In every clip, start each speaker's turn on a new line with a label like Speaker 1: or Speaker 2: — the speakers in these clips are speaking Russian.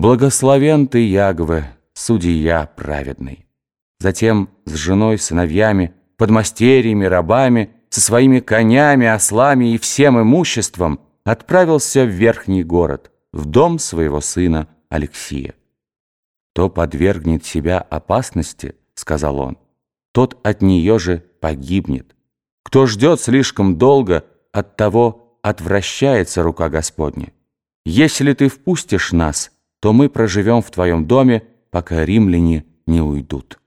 Speaker 1: Благословен ты, Ягве, судья праведный. Затем с женой, сыновьями, подмастерьями, рабами, со своими конями, ослами и всем имуществом отправился в верхний город, в дом своего сына Алексия. «Кто подвергнет себя опасности, — сказал он, — тот от нее же погибнет. Кто ждет слишком долго, от того отвращается рука Господня. Если ты впустишь нас, то мы проживем в твоем доме, пока римляне не уйдут».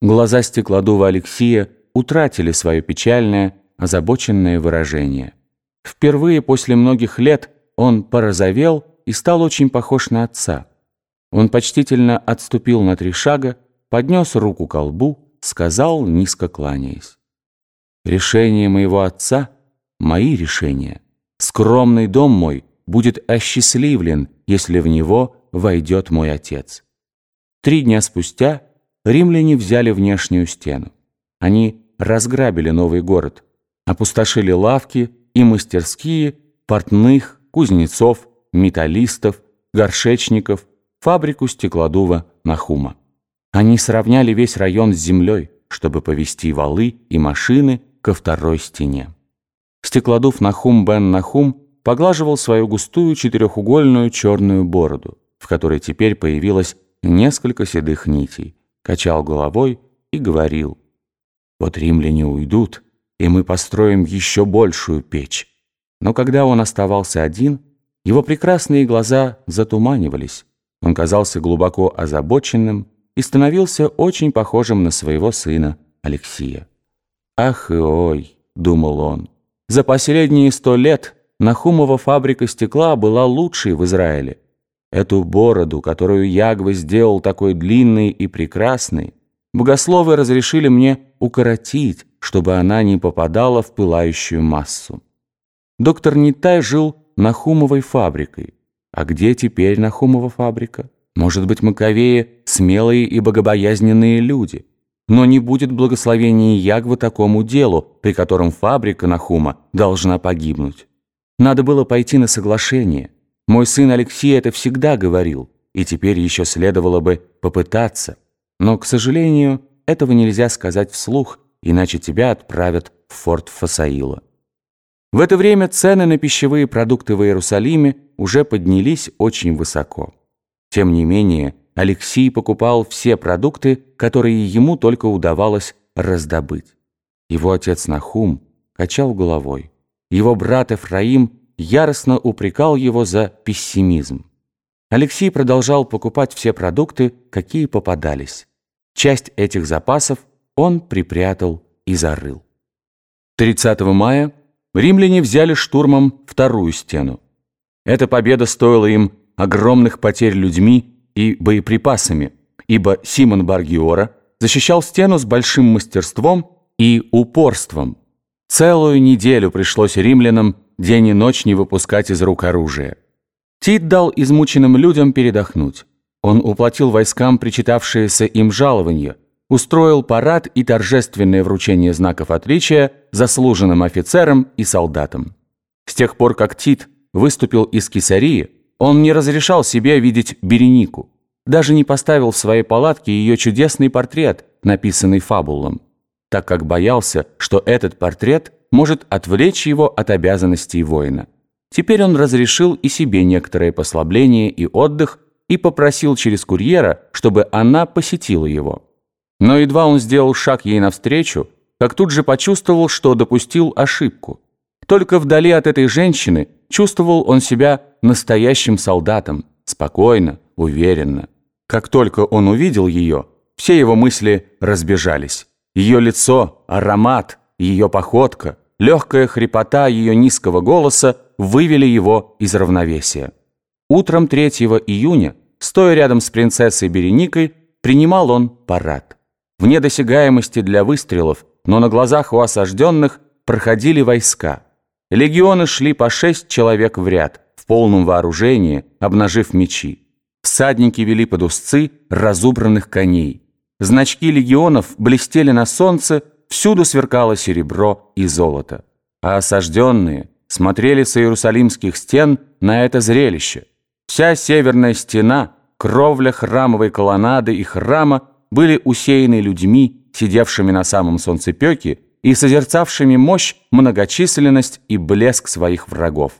Speaker 1: Глаза стеклодува Алексия утратили свое печальное, озабоченное выражение. Впервые после многих лет он порозовел и стал очень похож на отца. Он почтительно отступил на три шага, поднес руку к лбу, сказал, низко кланяясь. «Решение моего отца — мои решения. Скромный дом мой будет осчастливлен, если в него войдет мой отец». Три дня спустя римляне взяли внешнюю стену. Они разграбили новый город, опустошили лавки и мастерские портных, кузнецов, металлистов, горшечников, фабрику стеклодува Нахума. Они сравняли весь район с землей, чтобы повести валы и машины ко второй стене. Стеклодув Нахум бен Нахум поглаживал свою густую четырехугольную черную бороду, в которой теперь появилось несколько седых нитей качал головой и говорил, «Вот римляне уйдут, и мы построим еще большую печь». Но когда он оставался один, его прекрасные глаза затуманивались, он казался глубоко озабоченным и становился очень похожим на своего сына Алексия. «Ах и ой!» — думал он. «За последние сто лет Нахумова фабрика стекла была лучшей в Израиле. Эту бороду, которую Ягва сделал такой длинной и прекрасной, богословы разрешили мне укоротить, чтобы она не попадала в пылающую массу. Доктор Нитай жил Нахумовой фабрикой. А где теперь Нахумова фабрика? Может быть, Маковеи – смелые и богобоязненные люди. Но не будет благословения Ягвы такому делу, при котором фабрика Нахума должна погибнуть. Надо было пойти на соглашение – мой сын Алексей это всегда говорил, и теперь еще следовало бы попытаться. Но, к сожалению, этого нельзя сказать вслух, иначе тебя отправят в форт Фасаила. В это время цены на пищевые продукты в Иерусалиме уже поднялись очень высоко. Тем не менее, Алексей покупал все продукты, которые ему только удавалось раздобыть. Его отец Нахум качал головой. Его брат Эфраим яростно упрекал его за пессимизм. Алексей продолжал покупать все продукты, какие попадались. Часть этих запасов он припрятал и зарыл. 30 мая римляне взяли штурмом вторую стену. Эта победа стоила им огромных потерь людьми и боеприпасами, ибо Симон Баргиора защищал стену с большим мастерством и упорством. Целую неделю пришлось римлянам день и ночь не выпускать из рук оружие. Тит дал измученным людям передохнуть. Он уплатил войскам причитавшееся им жалование, устроил парад и торжественное вручение знаков отличия заслуженным офицерам и солдатам. С тех пор, как Тит выступил из Кесарии, он не разрешал себе видеть Беренику, даже не поставил в своей палатке ее чудесный портрет, написанный фабулом, так как боялся, что этот портрет – может отвлечь его от обязанностей воина. Теперь он разрешил и себе некоторое послабление и отдых и попросил через курьера, чтобы она посетила его. Но едва он сделал шаг ей навстречу, как тут же почувствовал, что допустил ошибку. Только вдали от этой женщины чувствовал он себя настоящим солдатом, спокойно, уверенно. Как только он увидел ее, все его мысли разбежались. Ее лицо, аромат, ее походка, легкая хрипота ее низкого голоса вывели его из равновесия. Утром 3 июня, стоя рядом с принцессой Береникой, принимал он парад. Вне досягаемости для выстрелов, но на глазах у осажденных проходили войска. Легионы шли по шесть человек в ряд, в полном вооружении, обнажив мечи. Всадники вели под узцы разубранных коней. Значки легионов блестели на солнце, Всюду сверкало серебро и золото. А осажденные смотрели с иерусалимских стен на это зрелище. Вся северная стена кровля храмовой колоннады и храма были усеяны людьми, сидевшими на самом солнцепеке и созерцавшими мощь, многочисленность и блеск своих врагов.